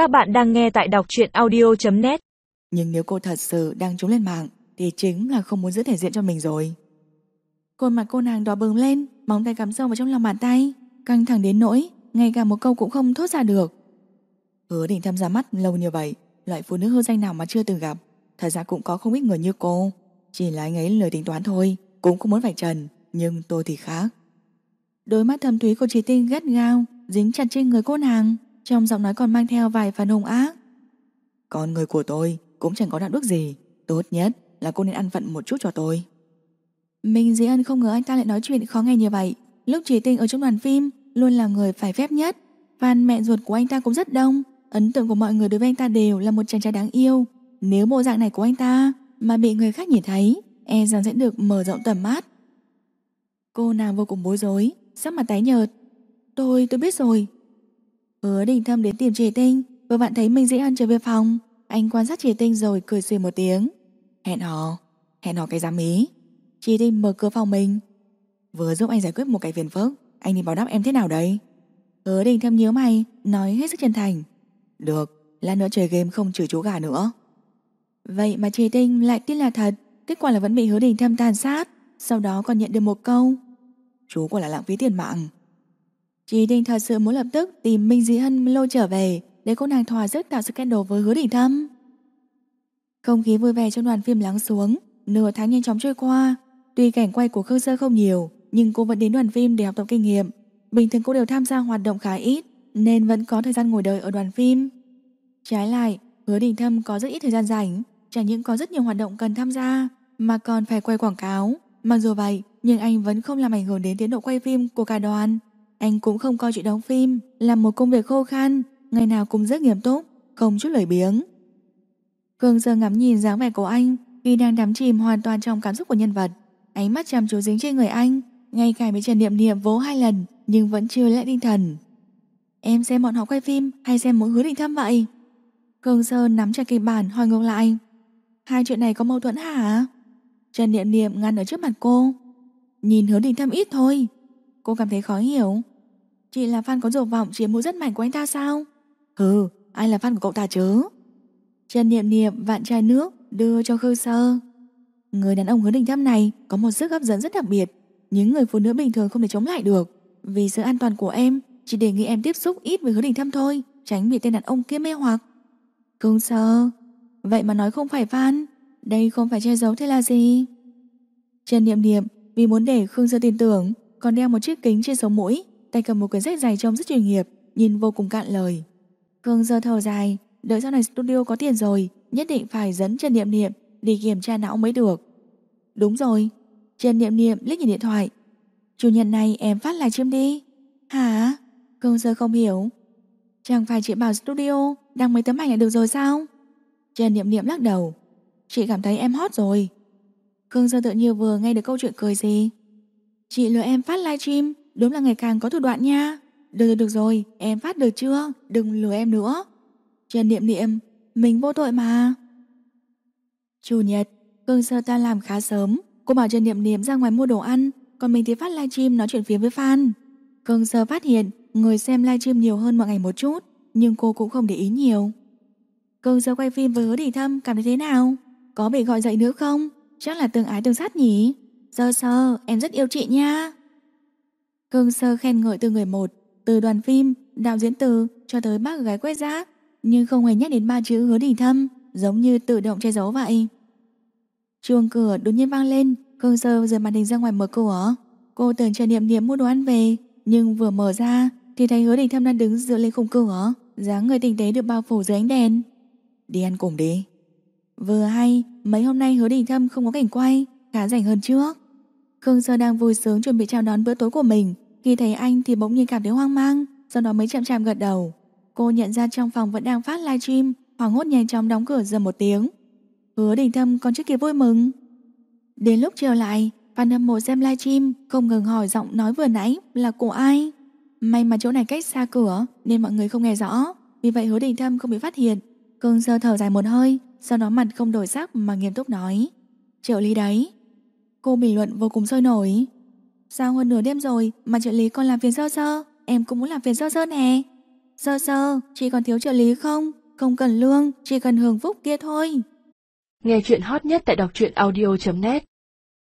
Các bạn đang nghe tại đọc truyện audio.net Nhưng nếu cô thật sự đang trốn lên mạng, Thì chính là không muốn giữ thể diện cho mình rồi. Khuôn mặt cô nàng đỏ bừng lên, Móng tay cắm sâu vào trong lòng bàn tay, Căng thẳng đến nỗi, Ngay cả một câu cũng không thốt ra được. Hứa định tham gia mắt lâu như vậy, Loại phụ nữ hư danh nào mà chưa từng gặp. Thật ra cũng có không ít người như cô. Chỉ là anh ấy lời tính toán thôi, Cũng không muốn phải trần, Nhưng tôi thì khác. Đôi mắt thâm thúy của chị Tinh gắt gao, Dính chặt trên người cô nàng. Trong giọng nói còn mang theo vài phần hung ác. Con người của tôi Cũng chẳng có đạo đức gì. Tốt nhất là cô nên ăn phận một chút cho tôi. Minh Dĩ Ân không ngờ anh ta lại nói chuyện khó nghe như vậy. Lúc chị Tinh ở trong đoàn phim Luôn là người phải phép nhất. Fan mẹ ruột của anh ta cũng rất đông. Ấn tượng của mọi người đối với anh ta đều là một chàng trai đáng yêu. Nếu bộ dạng này của anh ta Mà bị người khác nhìn thấy E rằng sẽ được mở rộng tầm mắt. Cô nàng vô cùng bối rối Sắc mặt tái nhợt. Tôi, tôi biết rồi Hứa đình thâm đến tìm trì Tinh Vừa bạn thấy Minh Dĩ Ân trở về phòng. Anh quan sát trì Tinh rồi cười xuyên một tiếng. Hẹn hò, hẹn hò cái giám ý. Trì Tinh mở cửa phòng mình. Vừa giúp anh giải quyết một cái phiền phức Anh đi báo đáp em thế nào đấy Hứa đình thâm nhớ mày Nói hết sức chân thành. Được, lát nữa chơi game không trừ chú gà nữa. Vậy mà trì Tinh lại tin là thật Kết quả là vẫn bị hứa đình thâm tàn sát Sau đó còn nhận được một câu. Chú quả là lãng phí tiền mạng. Chí Đình thật sự muốn lập tức tìm Minh Dĩ Hân lôi trở về để cô nàng thỏa sức tạo scandal với hứa đỉnh thâm. Không khí vui vẻ trong đoàn phim lắng xuống, nửa tháng nhanh chóng trôi qua. Tuy cảnh quay của Khương Sơ không nhiều, nhưng cô vẫn đến đoàn phim để học tập kinh nghiệm. Bình thường cô đều tham gia hoạt động khá ít, nên vẫn có thời gian ngồi đợi ở đoàn phim. Trái lại, hứa đỉnh thâm có rất ít thời gian rảnh, chẳng những có rất nhiều hoạt động cần tham gia, mà còn phải quay quảng cáo. Mặc dù vậy, nhưng anh vẫn không làm ảnh hưởng đến tiến độ quay phim của cả đoàn. Anh cũng không coi chuyện đóng phim là một công việc khô khan, ngày nào cũng rất nghiêm túc, không chút lời biếng. Cường giờ ngắm nhìn dáng vẻ của anh khi đang đắm chìm hoàn toàn trong cảm xúc của nhân vật. Ánh mắt chăm chú dính trên người anh, ngay cả bị Trần Niệm Niệm vỗ hai lần nhưng vẫn chưa lẽ tinh thần. Em xem bọn họ quay phim hay xem mỗi hứa định thăm vậy? Cường Sơn nắm chặt kịch bản hỏi ngược lại. Hai chuyện này có mâu thuẫn hả? Trần Niệm Niệm ngăn ở trước mặt cô. Nhìn hứa định thăm ít thôi. Cô cảm thấy khó hiểu. Chị là fan có dục vọng chiếm mũi rất mạnh của anh ta sao? Hừ, ai là fan của cậu ta chứ? Trần Niệm Niệm vạn chai nước đưa cho Khư Sơ. Người đàn ông hứa đình thăm này có một sức hấp dẫn rất đặc biệt, những người phụ nữ bình thường không thể chống lại được. Vì sự an toàn của em, chỉ đề nghị em tiếp xúc ít với hứa đình thăm thôi, tránh bị tên đàn ông kia mê hoặc. Khương Sơ, vậy mà nói không phải fan, đây không phải che giấu thế là gì? Trần Niệm Niệm vì muốn để Khương Sơ tin tưởng, còn đeo một chiếc kính trên sống mũi, tay cầm một quyển sách dày trông rất chuyên nghiệp, nhìn vô cùng cạn lời. Khương giờ thở dài, đợi sau này studio có tiền rồi, nhất định phải dẫn Trần Niệm Niệm đi kiểm tra não mới được. Đúng rồi, Trần Niệm Niệm liếc nhìn điện thoại. Chủ nhật này em phát livestream đi. Hả? Khương Sơ không hiểu. Chẳng phải chị bảo studio đăng mấy tấm ảnh là được rồi sao? Trần Niệm Niệm lắc đầu. Chị cảm thấy em hot rồi. Khương Sơ tự như vừa nghe được câu chuyện cười gì. Chị lừa em phát live stream đúng là ngày càng có thủ đoạn nha. Được rồi được rồi, em phát được chưa? Đừng lừa em nữa. Trần Niệm Niệm, mình vô tội mà. Chủ nhật, Cương Sơ ta làm khá sớm. Cô bảo Trần Niệm Niệm ra ngoài mua đồ ăn, còn mình thì phát livestream nói chuyện phía với fan. Cương Sơ phát hiện người xem livestream nhiều hơn mọi ngày một chút, nhưng cô cũng không để ý nhiều. Cương Sơ quay phim với hứa đỉnh thâm cảm thấy thế nào? Có bị gọi dậy nữa không? Chắc là tương ái tương sát nhỉ? Sơ sơ, em rất yêu chị nha. Cương Sơ khen ngợi từ người một, từ đoàn phim, đạo diễn từ cho tới bác gái quét rác, nhưng không hề nhắc đến ba chữ hứa Đình thâm, giống như tự động che giấu vậy. Chuông cửa đột nhiên vang lên, Cương Sơ rời màn hình ra ngoài mở cửa. Cô tưởng Trần Niệm Niệm mua đồ ăn về, nhưng vừa mở ra thì thấy hứa Đình thâm đang đứng dựa lên khung cửa, dáng người tinh tế được bao phủ dưới ánh đèn. Đi ăn cùng đi. Vừa hay, mấy hôm nay hứa Đình thâm không có cảnh quay, khá rảnh hơn trước. Khương Sơ đang vui sướng chuẩn bị chào đón bữa tối của mình, khi thấy anh thì bỗng nhiên cảm thấy hoang mang, sau đó mới chậm chạp gật đầu. Cô nhận ra trong phòng vẫn đang phát livestream, hoảng hốt nhanh chóng đóng cửa dầm một tiếng. Hứa Đình Thâm còn chưa kịp vui mừng. Đến lúc trở lại, Phan hâm mộ xem livestream không ngừng hỏi giọng nói vừa nãy là của ai. May mà chỗ này cách xa cửa nên mọi người không nghe rõ, vì vậy Hứa Đình Thâm không bị phát hiện. Cương Sơ thở dài một hơi, sau đó mặt không đổi sắc mà nghiêm túc nói: "Trợ lý đấy." Cô bình luận vô cùng sôi nổi. Sao hơn nửa đêm rồi mà trợ lý còn làm phiền sơ sơ, em cũng muốn làm phiền sơ sơ nè. Sơ sơ, chị còn thiếu trợ lý không? Không cần lương, chỉ cần hưởng phúc kia thôi. Nghe chuyện hot nhất tại đọc truyện audio.net